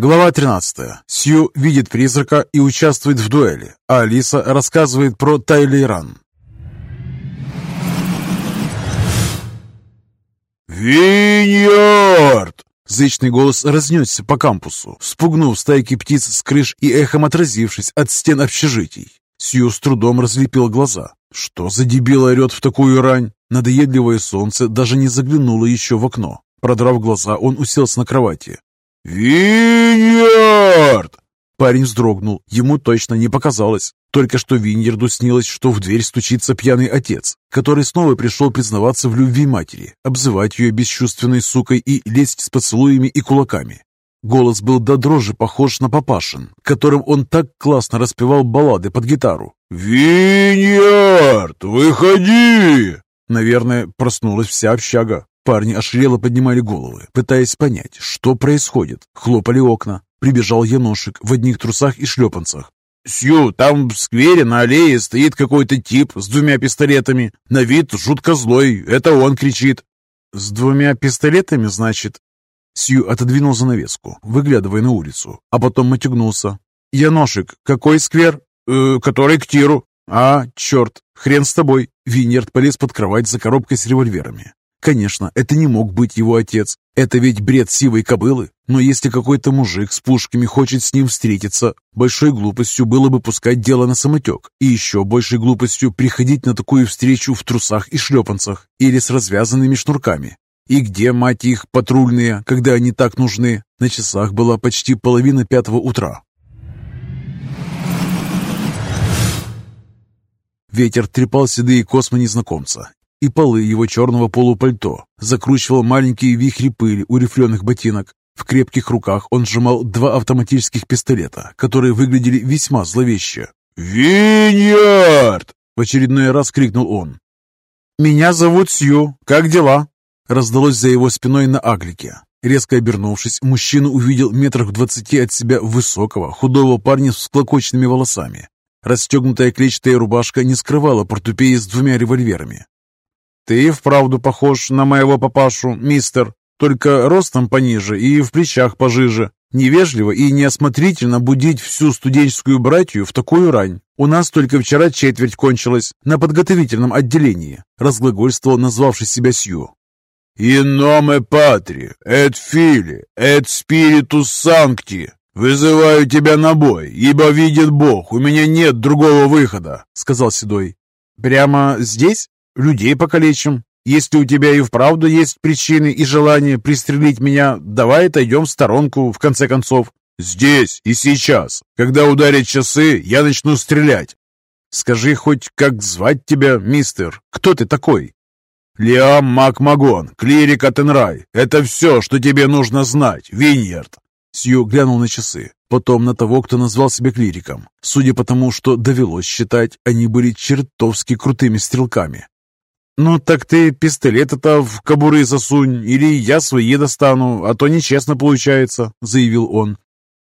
Глава 13. Сью видит призрака и участвует в дуэли, а Алиса рассказывает про Тайлейран. «Виньярд!» Зычный голос разнесся по кампусу, спугнув стайки птиц с крыш и эхом отразившись от стен общежитий. Сью с трудом разлепил глаза. Что за дебил орет в такую рань? Надоедливое солнце даже не заглянуло еще в окно. Продрав глаза, он уселся на кровати. «Виньярд!» Парень вздрогнул. Ему точно не показалось. Только что Виньерду снилось, что в дверь стучится пьяный отец, который снова пришел признаваться в любви матери, обзывать ее бесчувственной сукой и лезть с поцелуями и кулаками. Голос был до дрожи похож на папашин, которым он так классно распевал баллады под гитару. «Виньярд, выходи!» Наверное, проснулась вся общага. Парни ошалело поднимали головы, пытаясь понять, что происходит. Хлопали окна. Прибежал Яношек в одних трусах и шлепанцах. «Сью, там в сквере на аллее стоит какой-то тип с двумя пистолетами. На вид жутко злой. Это он кричит». «С двумя пистолетами, значит?» Сью отодвинул занавеску, выглядывая на улицу, а потом матюгнулся. «Яношек, какой сквер?» э, «Который к тиру». «А, черт, хрен с тобой!» Винерт полез под кровать за коробкой с револьверами. Конечно, это не мог быть его отец. Это ведь бред сивой кобылы. Но если какой-то мужик с пушками хочет с ним встретиться, большой глупостью было бы пускать дело на самотек. И еще большей глупостью приходить на такую встречу в трусах и шлепанцах или с развязанными шнурками. И где, мать их, патрульные, когда они так нужны? На часах была почти половина пятого утра. Ветер трепал седые космы незнакомца, и полы его черного полупальто, закручивал маленькие вихри пыли у рифленых ботинок. В крепких руках он сжимал два автоматических пистолета, которые выглядели весьма зловеще. «Виньярд!» — в очередной раз крикнул он. «Меня зовут Сью. Как дела?» Раздалось за его спиной на аглике. Резко обернувшись, мужчина увидел метрах в двадцати от себя высокого, худого парня с всклокоченными волосами. Расстегнутая клетчатая рубашка не скрывала портупеи с двумя револьверами. «Ты вправду похож на моего папашу, мистер, только ростом пониже и в плечах пожиже. Невежливо и неосмотрительно будить всю студенческую братью в такую рань. У нас только вчера четверть кончилась на подготовительном отделении», разглагольствовал назвавший себя Сью. «In nome patri, et fili, et spiritus sancti, вызываю тебя на бой, ибо видит Бог, у меня нет другого выхода», сказал Седой. «Прямо здесь?» Людей покалечим. Если у тебя и вправду есть причины и желание пристрелить меня, давай отойдем в сторонку, в конце концов. Здесь и сейчас. Когда ударят часы, я начну стрелять. Скажи хоть, как звать тебя, мистер? Кто ты такой? Лиам Макмагон, клирик Атенрай. Это все, что тебе нужно знать, Виньярд. Сью глянул на часы, потом на того, кто назвал себя клириком. Судя по тому, что довелось считать, они были чертовски крутыми стрелками. «Ну так ты пистолет-то в кобуры засунь, или я свои достану, а то нечестно получается», — заявил он.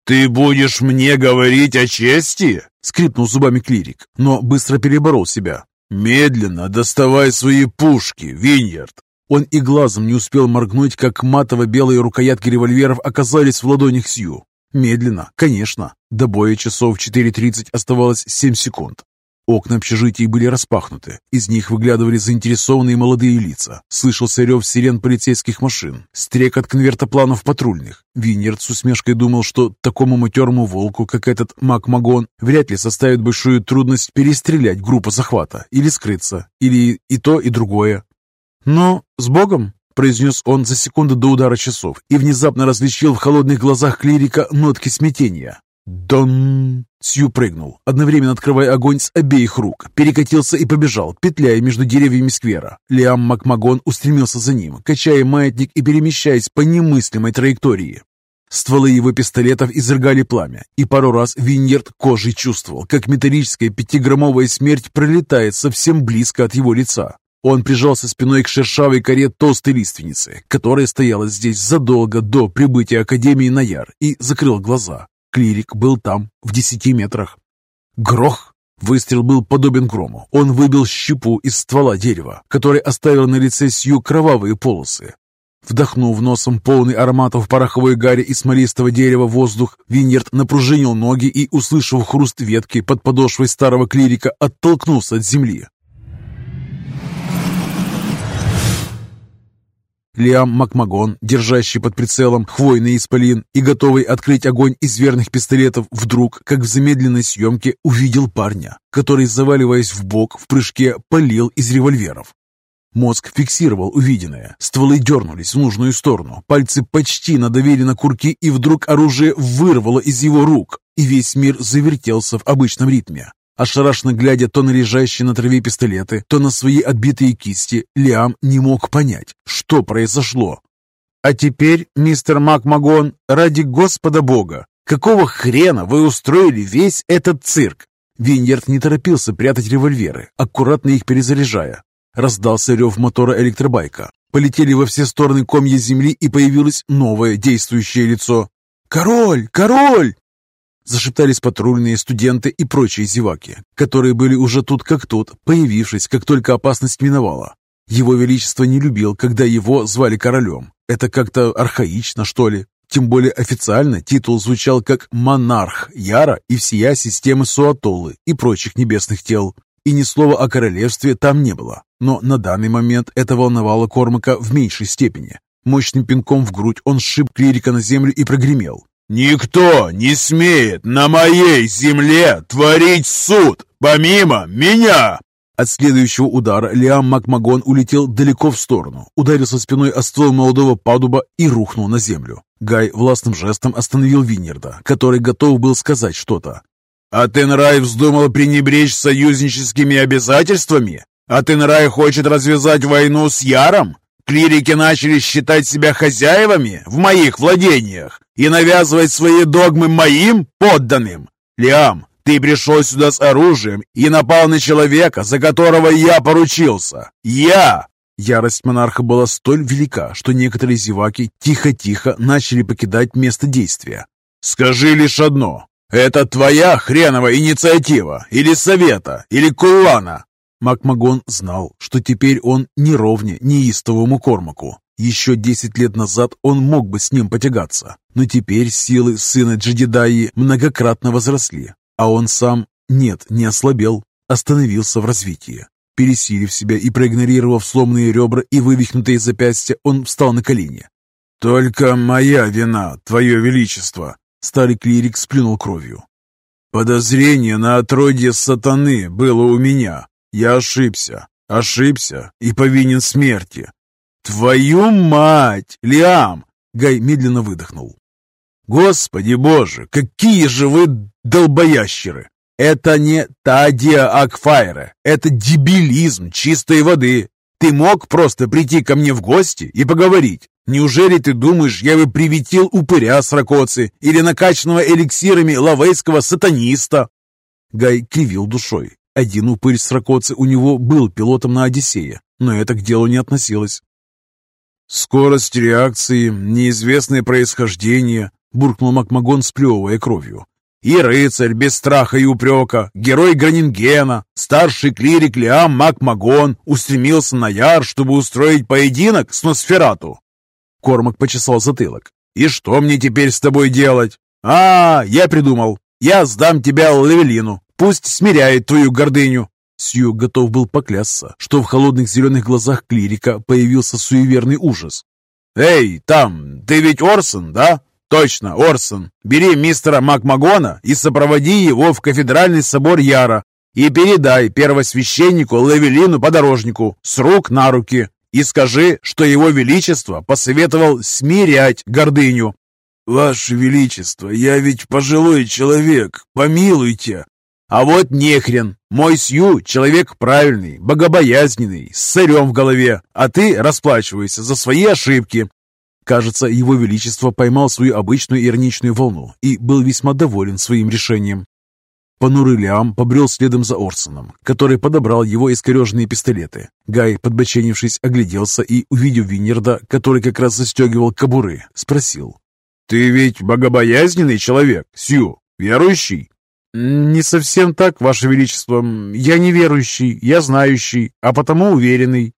«Ты будешь мне говорить о чести?» — скрипнул зубами клирик, но быстро переборол себя. «Медленно доставай свои пушки, Виньярд!» Он и глазом не успел моргнуть, как матово-белые рукоятки револьверов оказались в ладонях Сью. Медленно, конечно. До боя часов 4.30 оставалось 7 секунд. Окна общежитий были распахнуты. Из них выглядывали заинтересованные молодые лица. Слышался рев сирен полицейских машин, стрекот конвертопланов патрульных. Винерд с усмешкой думал, что такому матерому волку, как этот Макмагон, вряд ли составит большую трудность перестрелять группу захвата или скрыться, или и то, и другое. «Но с Богом!» — произнес он за секунду до удара часов и внезапно различил в холодных глазах клирика нотки смятения. «Дон!» Сью прыгнул, одновременно открывая огонь с обеих рук, перекатился и побежал, петляя между деревьями сквера. Лиам Макмагон устремился за ним, качая маятник и перемещаясь по немыслимой траектории. Стволы его пистолетов изрыгали пламя, и пару раз Виньерд кожей чувствовал, как металлическая пятиграммовая смерть пролетает совсем близко от его лица. Он прижался спиной к шершавой коре толстой лиственницы, которая стояла здесь задолго до прибытия Академии Наяр, и закрыл глаза. Клирик был там, в десяти метрах. Грох! Выстрел был подобен грому. Он выбил щепу из ствола дерева, который оставил на лице Сью кровавые полосы. Вдохнув носом полный ароматов пороховой гари и смолистого дерева воздух, Виньерд напружинил ноги и, услышав хруст ветки под подошвой старого клирика, оттолкнулся от земли. Лиам Макмагон, держащий под прицелом хвойный исполин и готовый открыть огонь из верных пистолетов, вдруг, как в замедленной съемке, увидел парня, который, заваливаясь в бок в прыжке, полил из револьверов. Мозг фиксировал увиденное. Стволы дернулись в нужную сторону. Пальцы почти надавили на курки, и вдруг оружие вырвало из его рук, и весь мир завертелся в обычном ритме. Ошарашенно глядя то на лежащие на траве пистолеты, то на свои отбитые кисти, Лиам не мог понять, что произошло. «А теперь, мистер Макмагон, ради Господа Бога, какого хрена вы устроили весь этот цирк?» Виньерд не торопился прятать револьверы, аккуратно их перезаряжая. Раздался рев мотора электробайка. Полетели во все стороны комья земли, и появилось новое действующее лицо. «Король! Король!» Зашептались патрульные студенты и прочие зеваки, которые были уже тут как тут, появившись, как только опасность миновала. Его Величество не любил, когда его звали королем. Это как-то архаично, что ли. Тем более официально титул звучал как «монарх Яра и всея системы Суатолы и прочих небесных тел». И ни слова о королевстве там не было. Но на данный момент это волновало Кормака в меньшей степени. Мощным пинком в грудь он сшиб клирика на землю и прогремел. «Никто не смеет на моей земле творить суд, помимо меня!» От следующего удара Лиам Макмагон улетел далеко в сторону, ударился спиной о ствол молодого падуба и рухнул на землю. Гай властным жестом остановил Виннерда, который готов был сказать что-то. «А Тенрай вздумал пренебречь союзническими обязательствами? А Тенрай хочет развязать войну с Яром? Клирики начали считать себя хозяевами в моих владениях и навязывать свои догмы моим подданным? Лиам, ты пришел сюда с оружием и напал на человека, за которого я поручился. Я!» Ярость монарха была столь велика, что некоторые зеваки тихо-тихо начали покидать место действия. «Скажи лишь одно. Это твоя хреновая инициатива? Или совета? Или кулана?» Макмагон знал, что теперь он не ровне неистовому Кормаку. Еще десять лет назад он мог бы с ним потягаться, но теперь силы сына Джедидаи многократно возросли, а он сам, нет, не ослабел, остановился в развитии. Пересилив себя и проигнорировав сломанные ребра и вывихнутые запястья, он встал на колени. «Только моя вина, Твое Величество!» Старый клирик сплюнул кровью. «Подозрение на отродье сатаны было у меня. Я ошибся, ошибся и повинен смерти. Твою мать, Лиам!» Гай медленно выдохнул. «Господи боже, какие же вы долбоящеры! Это не Тадия Акфайра, это дебилизм чистой воды. Ты мог просто прийти ко мне в гости и поговорить. Неужели ты думаешь, я бы приветил упыря с ракоцы или накачанного эликсирами лавейского сатаниста?» Гай кривил душой. Один упырь с у него был пилотом на Одиссее, но это к делу не относилось. «Скорость реакции, неизвестное происхождение», — буркнул Макмагон, сплевывая кровью. «И рыцарь без страха и упрека, герой Гранингена, старший клирик Лиам Макмагон устремился на Яр, чтобы устроить поединок с Носферату. Кормак почесал затылок. «И что мне теперь с тобой делать?» «А, я придумал. Я сдам тебя Лавелину. Пусть смиряет твою гордыню». Сью готов был поклясться, что в холодных зеленых глазах клирика появился суеверный ужас. «Эй, там, ты ведь Орсон, да?» «Точно, Орсон. Бери мистера Макмагона и сопроводи его в кафедральный собор Яра и передай первосвященнику Лавелину-подорожнику с рук на руки и скажи, что его величество посоветовал смирять гордыню». «Ваше величество, я ведь пожилой человек, помилуйте!» «А вот нехрен! Мой Сью — человек правильный, богобоязненный, с царем в голове, а ты расплачивайся за свои ошибки!» Кажется, его величество поймал свою обычную ироничную волну и был весьма доволен своим решением. Понурый Лиам побрел следом за Орсоном, который подобрал его искореженные пистолеты. Гай, подбоченившись, огляделся и, увидев Винерда, который как раз застегивал кобуры, спросил. «Ты ведь богобоязненный человек, Сью, верующий?» «Не совсем так, Ваше Величество. Я не верующий, я знающий, а потому уверенный».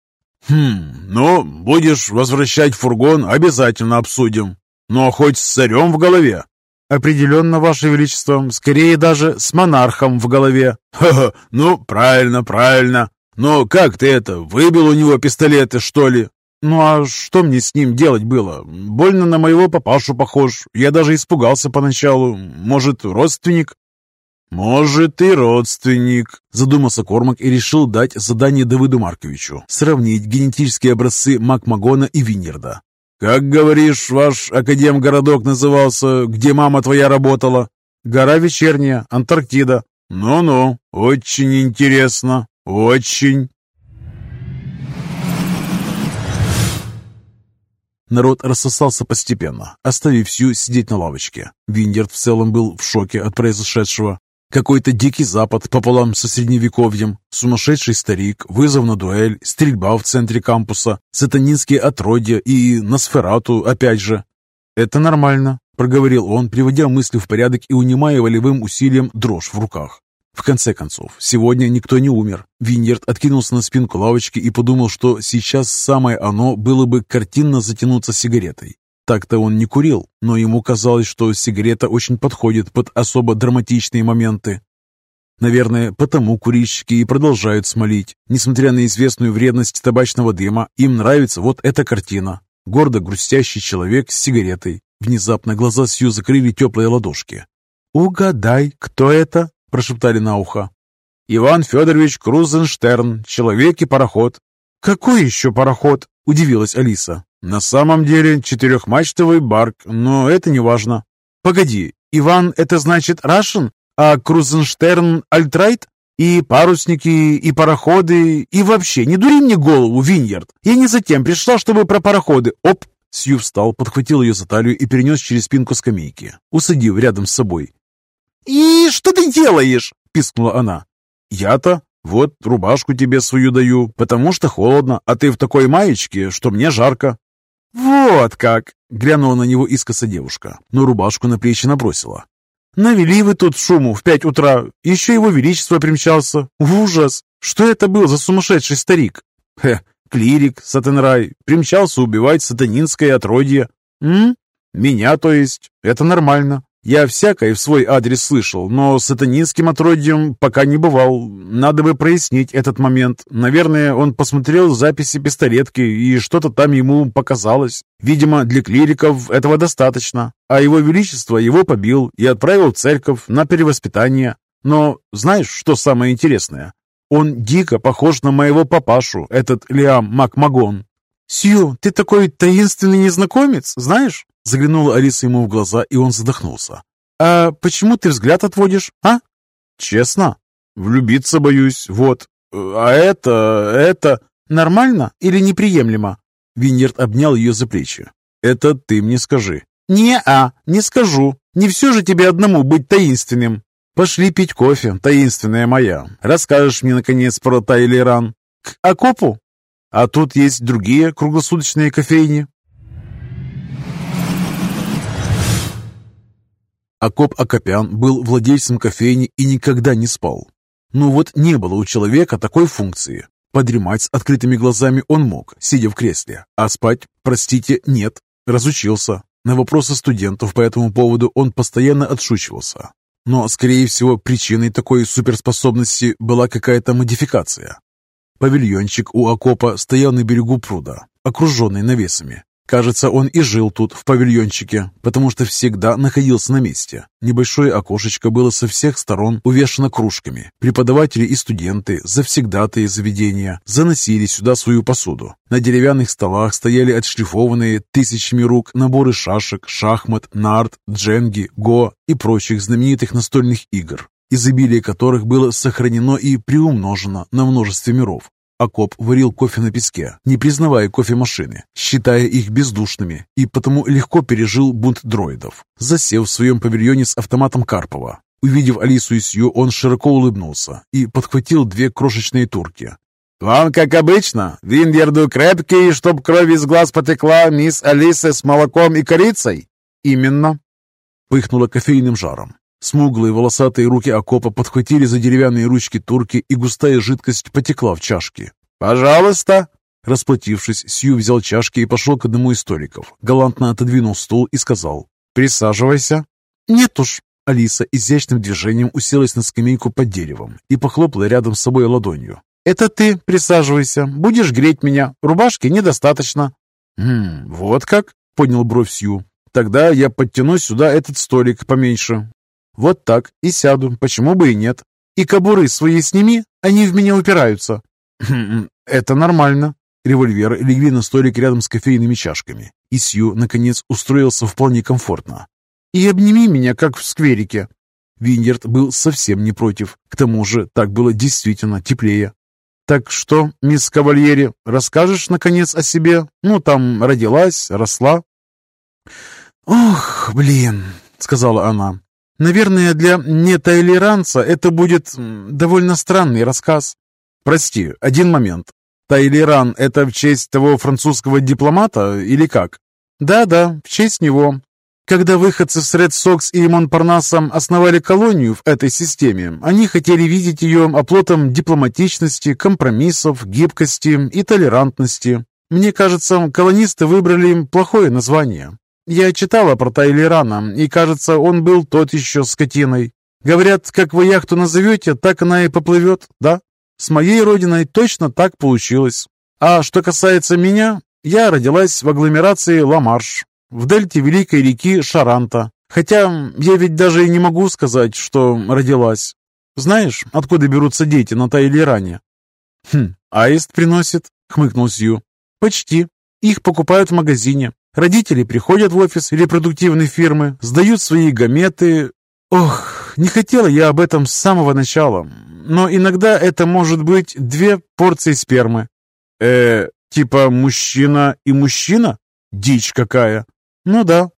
«Хм, ну, будешь возвращать фургон, обязательно обсудим. Ну, а хоть с царем в голове?» «Определенно, Ваше Величество, скорее даже с монархом в голове». «Ха-ха, ну, правильно, правильно. Но как ты это, выбил у него пистолеты, что ли?» «Ну а что мне с ним делать было? Больно на моего папашу похож. Я даже испугался поначалу. Может, родственник?» «Может, и родственник», — задумался Кормак и решил дать задание Давыду Марковичу сравнить генетические образцы Макмагона и Винерда. «Как, говоришь, ваш академгородок назывался, где мама твоя работала?» «Гора Вечерняя, Антарктида». «Ну-ну, очень интересно, очень». Народ рассосался постепенно, оставив Сью сидеть на лавочке. Виндерт в целом был в шоке от произошедшего. Какой-то дикий запад пополам со средневековьем, сумасшедший старик, вызов на дуэль, стрельба в центре кампуса, сатанинские отродья и Носферату опять же. «Это нормально», — проговорил он, приводя мысли в порядок и унимая волевым усилием дрожь в руках. В конце концов, сегодня никто не умер. Виньерд откинулся на спинку лавочки и подумал, что сейчас самое оно было бы картинно затянуться сигаретой. Так-то он не курил, но ему казалось, что сигарета очень подходит под особо драматичные моменты. Наверное, потому курильщики и продолжают смолить. Несмотря на известную вредность табачного дыма, им нравится вот эта картина. Гордо грустящий человек с сигаретой. Внезапно глаза Сью закрыли теплые ладошки. «Угадай, кто это?» – прошептали на ухо. «Иван Федорович Крузенштерн, человек и пароход». «Какой еще пароход?» – удивилась Алиса. На самом деле четырехмачтовый барк, но это не важно. Погоди, Иван это значит Рашен, а Крузенштерн Альтрайт? И парусники, и пароходы, и вообще, не дури мне голову, Виньярд. Я не затем пришла, чтобы про пароходы. Оп! Сью встал, подхватил ее за талию и перенес через спинку скамейки, усадив рядом с собой. «И что ты делаешь?» – пискнула она. «Я-то? Вот рубашку тебе свою даю, потому что холодно, а ты в такой маечке, что мне жарко. «Вот как!» — глянула на него искоса девушка, но рубашку на плечи набросила. «Навели вы тут шуму в пять утра, еще его величество примчался. Ужас! Что это был за сумасшедший старик?» «Хе, клирик, сатанрай, примчался убивать сатанинское отродье». «М? Меня, то есть? Это нормально. Я всякое в свой адрес слышал, но с сатанинским отродьем пока не бывал. Надо бы прояснить этот момент. Наверное, он посмотрел записи пистолетки, и что-то там ему показалось. Видимо, для клириков этого достаточно. А его величество его побил и отправил в церковь на перевоспитание. Но знаешь, что самое интересное? Он дико похож на моего папашу, этот Лиам Макмагон. «Сью, ты такой таинственный незнакомец, знаешь?» Заглянула Алиса ему в глаза, и он задохнулся. «А почему ты взгляд отводишь, а?» «Честно? Влюбиться боюсь, вот. А это... это... нормально или неприемлемо?» Виньерд обнял ее за плечи. «Это ты мне скажи». «Не-а, не скажу. Не все же тебе одному быть таинственным. Пошли пить кофе, таинственная моя. Расскажешь мне, наконец, про Тайлеран. К окопу? А тут есть другие круглосуточные кофейни. Акоп Акопян был владельцем кофейни и никогда не спал. Ну вот не было у человека такой функции. Подремать с открытыми глазами он мог, сидя в кресле, а спать, простите, нет. Разучился. На вопросы студентов по этому поводу он постоянно отшучивался. Но, скорее всего, причиной такой суперспособности была какая-то модификация. Павильончик у окопа стоял на берегу пруда, окруженный навесами. Кажется, он и жил тут, в павильончике, потому что всегда находился на месте. Небольшое окошечко было со всех сторон увешано кружками. Преподаватели и студенты, завсегдатые заведения, заносили сюда свою посуду. На деревянных столах стояли отшлифованные тысячами рук наборы шашек, шахмат, нарт, дженги, го и прочих знаменитых настольных игр изобилие которых было сохранено и приумножено на множестве миров. Акоп варил кофе на песке, не признавая кофемашины, считая их бездушными, и потому легко пережил бунт дроидов, засев в своем павильоне с автоматом Карпова. Увидев Алису и Сью, он широко улыбнулся и подхватил две крошечные турки. «Вам, как обычно, Виндерду крепкий, чтоб кровь из глаз потекла, мисс Алиса с молоком и корицей?» «Именно», — пыхнула кофейным жаром. Смуглые волосатые руки окопа подхватили за деревянные ручки турки, и густая жидкость потекла в чашки. «Пожалуйста!» Расплатившись, Сью взял чашки и пошел к одному из столиков. Галантно отодвинул стул и сказал «Присаживайся». «Нет уж». Алиса изящным движением уселась на скамейку под деревом и похлопала рядом с собой ладонью. «Это ты присаживайся. Будешь греть меня. Рубашки недостаточно». «Хм, вот как?» — поднял бровь Сью. «Тогда я подтяну сюда этот столик поменьше». «Вот так. И сяду. Почему бы и нет? И кобуры свои сними, они в меня упираются». «Хм, это нормально». Револьвер легли на столик рядом с кофейными чашками, и Сью, наконец, устроился вполне комфортно. «И обними меня, как в скверике». Виньерд был совсем не против. К тому же так было действительно теплее. «Так что, мисс Кавальери, расскажешь, наконец, о себе? Ну, там, родилась, росла?» «Ох, блин», — сказала она. «Наверное, для нетайлеранца это будет довольно странный рассказ». «Прости, один момент. Тайлеран — это в честь того французского дипломата или как?» «Да-да, в честь него. Когда выходцы с Ред Сокс и Монпарнасом основали колонию в этой системе, они хотели видеть ее оплотом дипломатичности, компромиссов, гибкости и толерантности. Мне кажется, колонисты выбрали им плохое название. Я читала про Тайлерана, и, кажется, он был тот еще скотиной. Говорят, как вы яхту назовете, так она и поплывет, да? С моей родиной точно так получилось. А что касается меня, я родилась в агломерации Ла-Марш, в дельте великой реки Шаранта. Хотя я ведь даже и не могу сказать, что родилась. Знаешь, откуда берутся дети на Тайлеране? Хм, аист приносит, хмыкнул Сью. Почти. Их покупают в магазине. Родители приходят в офис репродуктивной фирмы, сдают свои гаметы. Ох, не хотела я об этом с самого начала. Но иногда это может быть две порции спермы. Э, типа мужчина и мужчина? Дичь какая. Ну да.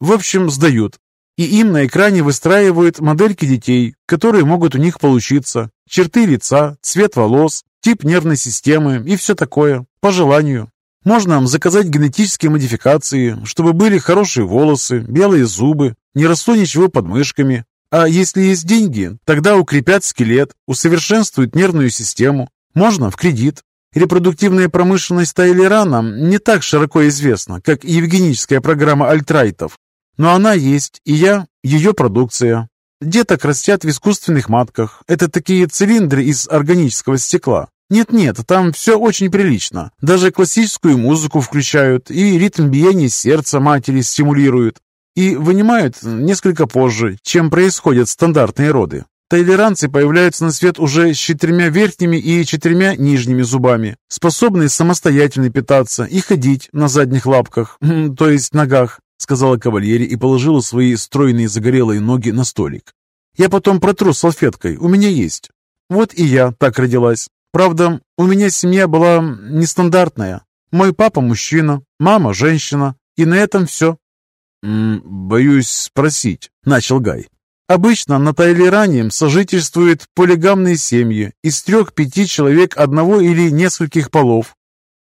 В общем, сдают. И им на экране выстраивают модельки детей, которые могут у них получиться. Черты лица, цвет волос, тип нервной системы и все такое, по желанию. Можно заказать генетические модификации, чтобы были хорошие волосы, белые зубы, не росло ничего под мышками. А если есть деньги, тогда укрепят скелет, усовершенствуют нервную систему. Можно в кредит. Репродуктивная промышленность Тайлерана не так широко известна, как евгеническая программа альтрайтов, но она есть, и я – ее продукция. Деток растят в искусственных матках. Это такие цилиндры из органического стекла. Нет-нет, там все очень прилично. Даже классическую музыку включают, и ритм биения сердца матери стимулируют. И вынимают несколько позже, чем происходят стандартные роды. Тайлеранцы появляются на свет уже с четырьмя верхними и четырьмя нижними зубами, способные самостоятельно питаться и ходить на задних лапках, то есть ногах, сказала кавальери и положила свои стройные загорелые ноги на столик. Я потом протру салфеткой, у меня есть. Вот и я так родилась. Правда, у меня семья была нестандартная. Мой папа мужчина, мама женщина, и на этом все. «Боюсь спросить», — начал Гай. Обычно на Тайлеране сожительствуют полигамные семьи из трех-пяти человек одного или нескольких полов.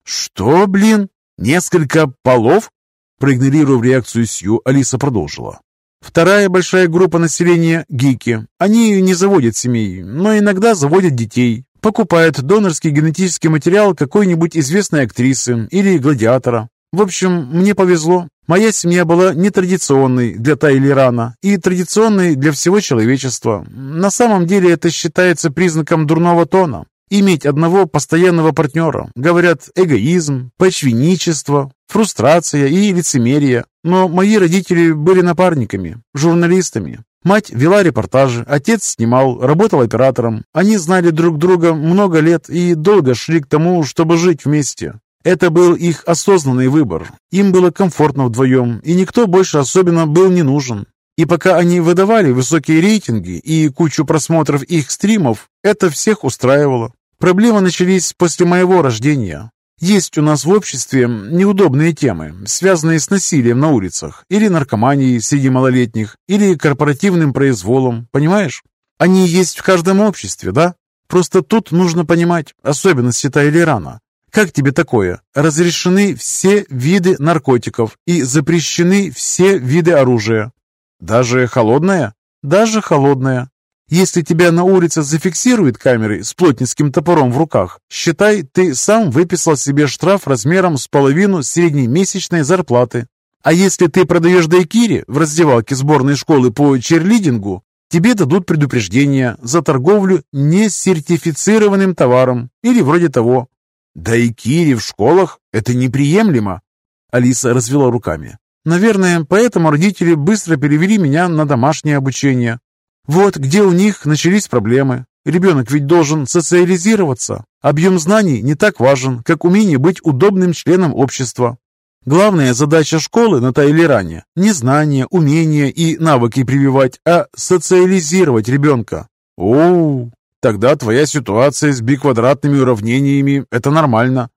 «Что, блин? Несколько полов?» Проигнорировав реакцию Сью, Алиса продолжила. Вторая большая группа населения – гики. Они не заводят семей, но иногда заводят детей. Покупают донорский генетический материал какой-нибудь известной актрисы или гладиатора. В общем, мне повезло. Моя семья была нетрадиционной для Тайлерана и традиционной для всего человечества. На самом деле это считается признаком дурного тона. Иметь одного постоянного партнера. Говорят, эгоизм, почвенничество, фрустрация и лицемерие. Но мои родители были напарниками, журналистами. Мать вела репортажи, отец снимал, работал оператором. Они знали друг друга много лет и долго шли к тому, чтобы жить вместе. Это был их осознанный выбор. Им было комфортно вдвоем, и никто больше особенно был не нужен. И пока они выдавали высокие рейтинги и кучу просмотров их стримов, это всех устраивало. Проблемы начались после моего рождения. Есть у нас в обществе неудобные темы, связанные с насилием на улицах, или наркоманией среди малолетних, или корпоративным произволом, понимаешь? Они есть в каждом обществе, да? Просто тут нужно понимать особенности Тайлерана. Как тебе такое? Разрешены все виды наркотиков и запрещены все виды оружия. Даже холодное? Даже холодное. Если тебя на улице зафиксируют камерой с плотницким топором в руках, считай, ты сам выписал себе штраф размером с половину средней месячной зарплаты. А если ты продаешь дайкири в раздевалке сборной школы по черлидингу, тебе дадут предупреждение за торговлю несертифицированным товаром или вроде того. Дайкири в школах – это неприемлемо. Алиса развела руками. Наверное, поэтому родители быстро перевели меня на домашнее обучение. Вот где у них начались проблемы. Ребенок ведь должен социализироваться. Объем знаний не так важен, как умение быть удобным членом общества. Главная задача школы на Тайлеране – не знания, умения и навыки прививать, а социализировать ребенка. О, тогда твоя ситуация с биквадратными уравнениями – это нормально.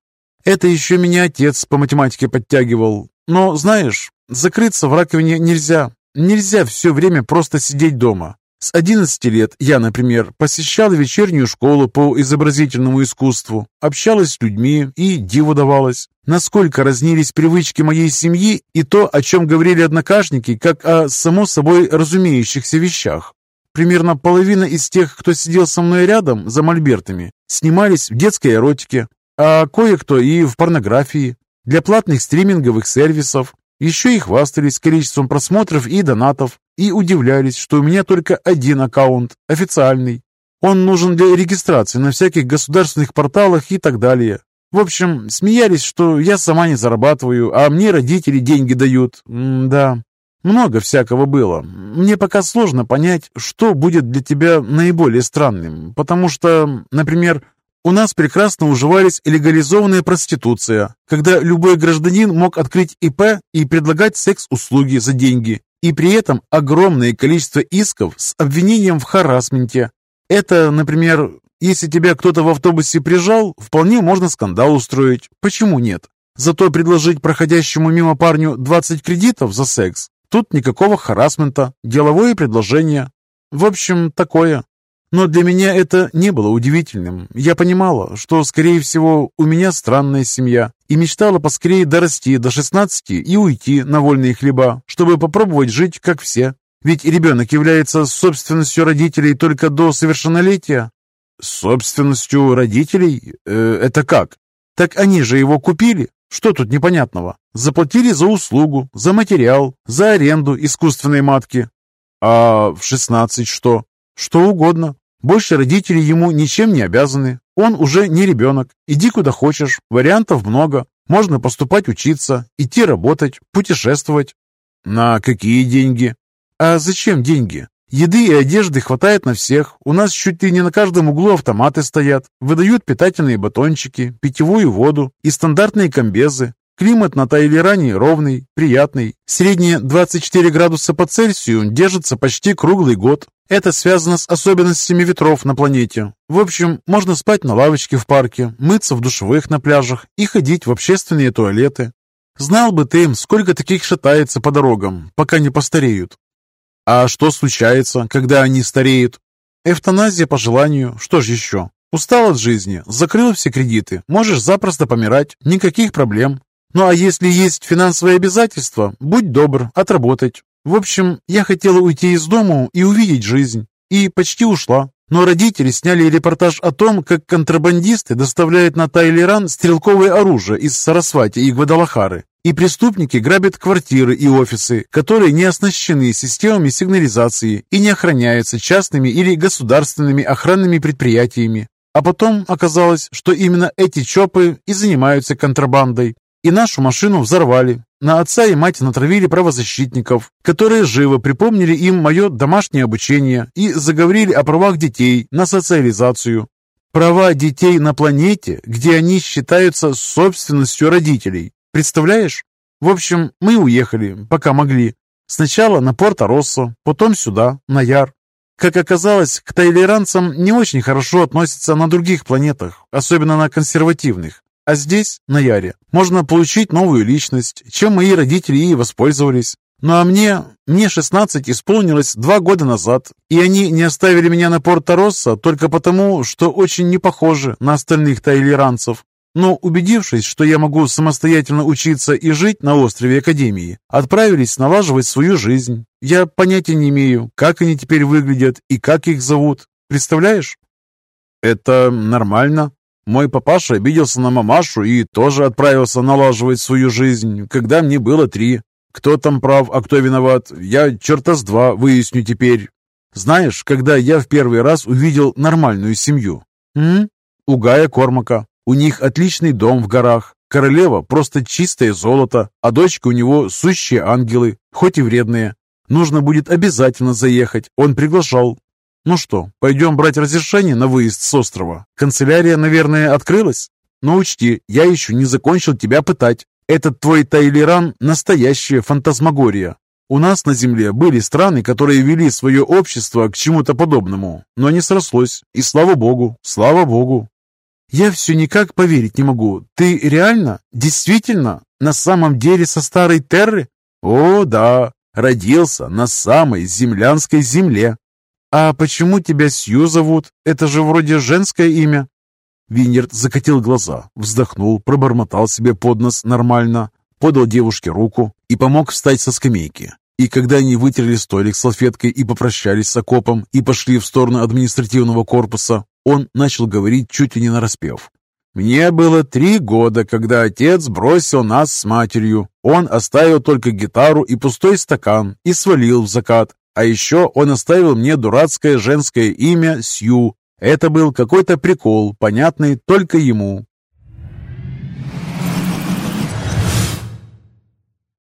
Это еще меня отец по математике подтягивал. Но, знаешь, закрыться в раковине нельзя. Нельзя все время просто сидеть дома. С 11 лет я, например, посещал вечернюю школу по изобразительному искусству, общалась с людьми и диву давалась, насколько разнились привычки моей семьи и то, о чем говорили однокашники, как о само собой разумеющихся вещах. Примерно половина из тех, кто сидел со мной рядом за мольбертами, снимались в детской эротике, а кое-кто и в порнографии для платных стриминговых сервисов. Еще и хвастались количеством просмотров и донатов, и удивлялись, что у меня только один аккаунт, официальный. Он нужен для регистрации на всяких государственных порталах и так далее. В общем, смеялись, что я сама не зарабатываю, а мне родители деньги дают. М да, много всякого было. Мне пока сложно понять, что будет для тебя наиболее странным, потому что, например, у нас прекрасно уживались легализованная проституция, когда любой гражданин мог открыть ИП и предлагать секс-услуги за деньги, и при этом огромное количество исков с обвинением в харасменте. Это, например, если тебя кто-то в автобусе прижал, вполне можно скандал устроить. Почему нет? Зато предложить проходящему мимо парню 20 кредитов за секс, тут никакого харасмента, деловое предложение. В общем, такое. Но для меня это не было удивительным. Я понимала, что, скорее всего, у меня странная семья, и мечтала поскорее дорасти до 16 и уйти на вольные хлеба, чтобы попробовать жить, как все. Ведь ребенок является собственностью родителей только до совершеннолетия. Собственностью родителей? Э, это как? Так они же его купили. Что тут непонятного? Заплатили за услугу, за материал, за аренду искусственной матки. А в 16 что? Что угодно. Больше родители ему ничем не обязаны. Он уже не ребенок. Иди куда хочешь. Вариантов много. Можно поступать учиться, идти работать, путешествовать. На какие деньги? А зачем деньги? Еды и одежды хватает на всех. У нас чуть ли не на каждом углу автоматы стоят. Выдают питательные батончики, питьевую воду и стандартные комбезы. Климат на Тайлеране ровный, приятный. Средние 24 градуса по Цельсию держится почти круглый год. Это связано с особенностями ветров на планете. В общем, можно спать на лавочке в парке, мыться в душевых на пляжах и ходить в общественные туалеты. Знал бы ты, сколько таких шатается по дорогам, пока не постареют. А что случается, когда они стареют? Эвтаназия по желанию, что же еще? Устал от жизни, закрыл все кредиты, можешь запросто помирать, никаких проблем. Ну а если есть финансовые обязательства, будь добр, отработать. В общем, я хотела уйти из дому и увидеть жизнь. И почти ушла. Но родители сняли репортаж о том, как контрабандисты доставляют на Тайлеран стрелковое оружие из Сарасвати и Гвадалахары. И преступники грабят квартиры и офисы, которые не оснащены системами сигнализации и не охраняются частными или государственными охранными предприятиями. А потом оказалось, что именно эти ЧОПы и занимаются контрабандой. И нашу машину взорвали. На отца и мать натравили правозащитников, которые живо припомнили им мое домашнее обучение и заговорили о правах детей на социализацию. Права детей на планете, где они считаются собственностью родителей. Представляешь? В общем, мы уехали, пока могли. Сначала на Порто-Россо, потом сюда, на Яр. Как оказалось, к тайлеранцам не очень хорошо относятся на других планетах, особенно на консервативных. А здесь, на Яре, можно получить новую личность, чем мои родители и воспользовались. Ну а мне, мне 16 исполнилось два года назад, и они не оставили меня на Порто-Россо только потому, что очень не похожи на остальных тайлеранцев. но, убедившись, что я могу самостоятельно учиться и жить на острове Академии, отправились налаживать свою жизнь. Я понятия не имею, как они теперь выглядят и как их зовут. Представляешь? Это нормально. Мой папаша обиделся на мамашу и тоже отправился налаживать свою жизнь, когда мне было три. Кто там прав, а кто виноват, я черта с два выясню теперь. Знаешь, когда я в первый раз увидел нормальную семью? М? У Гая Кормака. У них отличный дом в горах. Королева просто чистое золото, а дочка у него сущие ангелы, хоть и вредные. Нужно будет обязательно заехать, он приглашал. Ну что, пойдем брать разрешение на выезд с острова? Канцелярия, наверное, открылась? Но учти, я еще не закончил тебя пытать. Этот твой Тайлеран – настоящая фантасмагория. У нас на Земле были страны, которые вели свое общество к чему-то подобному, но не срослось. И слава богу, слава богу. Я все никак поверить не могу. Ты реально, действительно, на самом деле со старой Терры? О, да, родился на самой землянской земле. «А почему тебя Сью зовут? Это же вроде женское имя». Винерт закатил глаза, вздохнул, пробормотал себе под нос нормально, подал девушке руку и помог встать со скамейки. И когда они вытерли столик салфеткой и попрощались с окопом и пошли в сторону административного корпуса, он начал говорить чуть ли не нараспев. «Мне было три года, когда отец бросил нас с матерью. Он оставил только гитару и пустой стакан и свалил в закат, а еще он оставил мне дурацкое женское имя Сью. Это был какой-то прикол, понятный только ему.